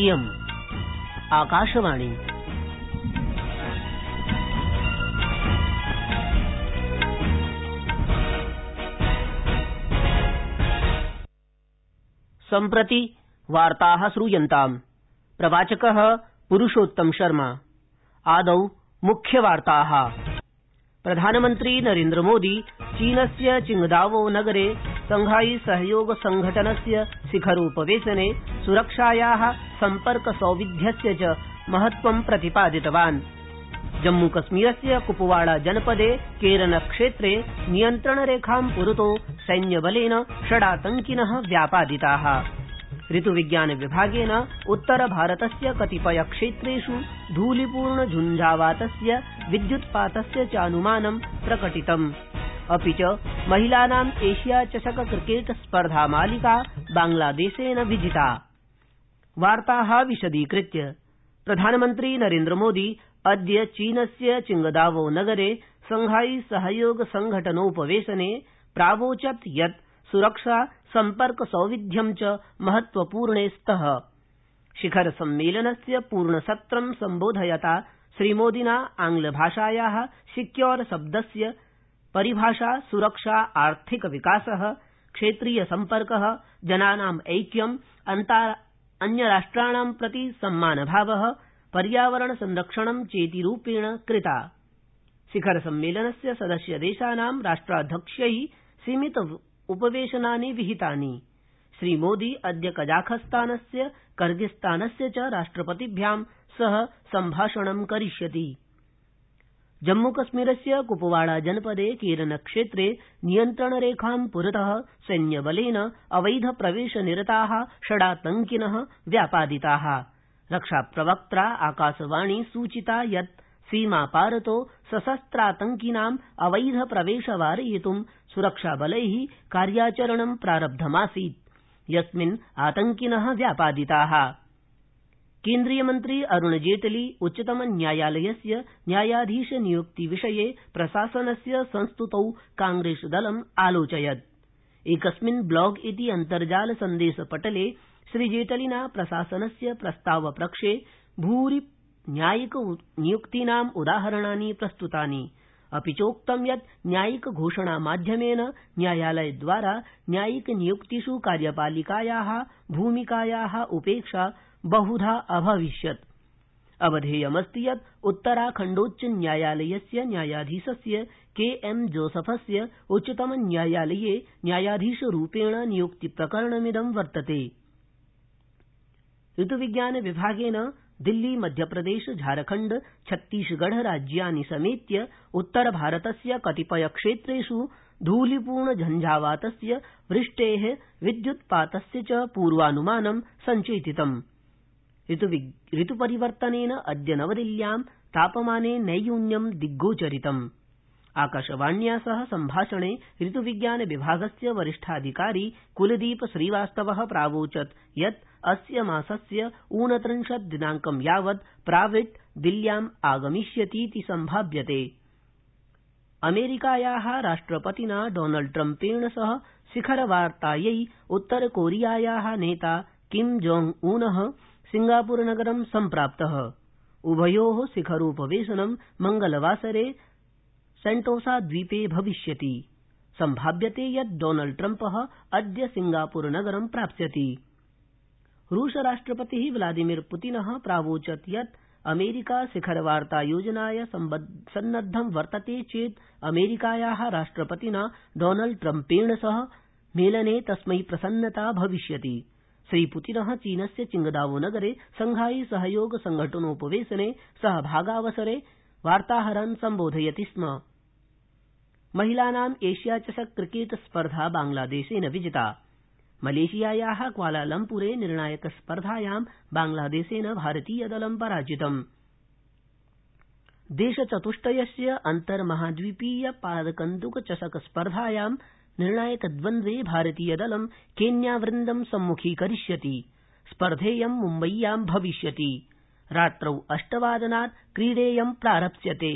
इयम् आकाशवाणी सम्प्रति वार्ताः श्रूयन्ताम् प्रवाचकः पुरुषोत्तम शर्मा आदौ मुख्यवार्ताः प्रधानमन्त्री नरेन्द्रमोदी चीनस्य चिंगदावो नगरे शंघाई सहयोग संघटनस्य शिखरोपवेशने सुरक्षायाः सम्पर्क सौविध्यस्य च महत्वं प्रतिपादितवान्। जम्मूकश्मीरस्य कुपवाड़ा जनपदे केरनक्षेत्रे नियन्त्रणरेखां पुरतो सैन्यबलेन षडातंकिनः व्यापादिताः। ऋत्विज्ञानविभागेन उत्तरभारतस्य कतिपय क्षेत्रेष् धूलिपूर्ण झञ्झावातस्य विद्युत्पातस्य चान्मानं प्रकटितम् अपि च महिलानाम् एशिया चषक क्रिकेट स्पर्धा मालिका बांग्लादेशेन विजिता। प्रधानमन्त्री नरेन्द्रमोदी अद्य चीनस्य चिंगदावो नगरे शंघाई सहयोग संघटनोपवेशने प्रावोचत् यत् सुरक्षा सम्पर्क सौविध्यं च महत्वपूर्णे स्तः। शिखरसम्मेलनस्य पूर्णसत्रं सम्बोधयता श्रीमोदिना आंग्लभाषाया सिक्योर शब्दस्य परिभाषा सुरक्षा आर्थिक विकासः क्षेत्रीय सम्पर्क जनानाम् ऐक्यम् अन्यराष्ट्राणां प्रति सम्मानभावः पर्यावरण संरक्षणं चेति रूपेण कृता शिखरसम्मेलनस्य सदस्यदेशानां राष्ट्राध्यक्षै सीमित उपवेशनानि विहितानि। श्रीमोदी अद्य कजाखस्तानस्य कर्गिस्तानस्य च राष्ट्रपतिभ्यां सह सम्भाषणं करिष्यति जम्मूकश्मीरस्य कुपवाड़ा जनपदे केरनक्षेत्रे नियन्त्रणरेखां पुरतः सैन्यबलेन अवैधप्रवेशनिरताः षडातंकिनः व्यापादिताः। रक्षाप्रवक्त्रा आकाशवाणी सूचिता यत् सीमापारतो सशस्त्रातंकिनाम् अवैधप्रवेश वारयित् सुरक्षाबलैः कार्याचरणं प्रारब्धमासीत्। यस्मिन् आतंकिनः व्यापादिताः केन्द्रीयमन्त्री अरूणजेटली उच्चतमन्यायालयस्य न्यायाधीशनियुक्तिविषये प्रशासनस्य संस्तुतौ कांग्रेसदलम् आलोचयत्। एकस्मिन् ब्लॉग इति अन्तर्जाल सन्देशपटले श्रीजेटलिना प्रशासनस्य प्रस्तावप्रक्षे भूरि न्यायिक नियुक्तीनाम् उदाहरणानि प्रस्तुतानि। अपि चोक्तं यत् न्यायिक घोषणामाध्यमेन न्यायालयद्वारा न्यायिक नियुक्तिष् कार्यपालिकायाः भूमिकायाः उपेक्षा बहुधा अभविष्यत्। अवधेयमस्ति यत् उत्तराखण्डोच्च न्यायालयस्य न्यायाधीशस्य के एम जोसफस्य उच्चतमन्यायालये न्यायाधीशरूपेण नियुक्तिप्रकरणमिदं वर्तते। ऋत्विज्ञान विभागेन दिल्ली, मध्यप्रदेश, झारखण्ड, छत्तीसगढ़ राज्यानि समेत्य उत्तरभारतस्य कतिपय क्षेत्रेष् धूलिपूर्ण झञ्झावातस्य वृष्टेः विद्युत्पातस्य च पूर्वानुमानं सञ्चेतितम् ऋत्परिवर्तनेन अद्य नवदिल्ल्यां तापमाने नैयून्यं दिग्गोचरितम्। आकाशवाण्या सह सम्भाषणे ऋत्विज्ञान विभागस्य वरिष्ठाधिकारी कुलदीप श्रीवास्तवः प्रावोचत् यत् अस्य मासस्य ऊनत्रिंशत् दिनांकं यावत् प्राविट् दिल्ल्याम् आगमिष्यतीति सम्भाव्यते। अमेरिकायाः राष्ट्रपतिना डॉनल्ड ट्रम्पेण सह शिखरवार्तायै उत्तरकोरियायाः नेता किम जोंग ऊनः सिंगापुरनगरं सम्प्राप्तः। उभयोः शिखरोपवेशनं मंगलवासरे सेंटोसा द्वीपे भविष्यति। सम्भाव्यते यत् डॉनल्ड ट्रम्पः अद्य सिंगापुरनगरं प्राप्स्यति। रूसराष्ट्रपतिः व्लादिमीर पुतिनः प्रावोचत् यत् अमेरिका शिखरवार्तायोजनाय सन्नद्धं वर्तते चेत् अमेरिकायाः राष्ट्रपतिना डॉनल्ड ट्रम्पेण सह मेलने तस्मै प्रसन्नता भविष्यति। श्रीपुतिनः चीनस्य चिंगदावो नगरे शंघाई सहयोग संघटनोपवेशने सहभागावसरे वार्ताहरान् सम्बोधयति स्म। महिलानाम् एशिया चषक क्रिकेट स्पर्धा बांग्लादेशेन विजिता। मलेशियायाः क्वालालम्पुरे निर्णायक स्पर्धायां बांग्लादेशेन भारतीयदलं पराजितम्। देशचतुष्टयस्य अन्तर्महाद्वीपीय पादकन्द्क चषक स्पर्धायां निर्णायकद्वन्द्वे भारतीयदलं केन्यावृन्दं सम्मुखीकरिष्यति। स्पर्धेयं मुम्बय्यां भविष्यति। रात्रौ अष्टवादनात् क्रीडेयं प्रारप्स्यते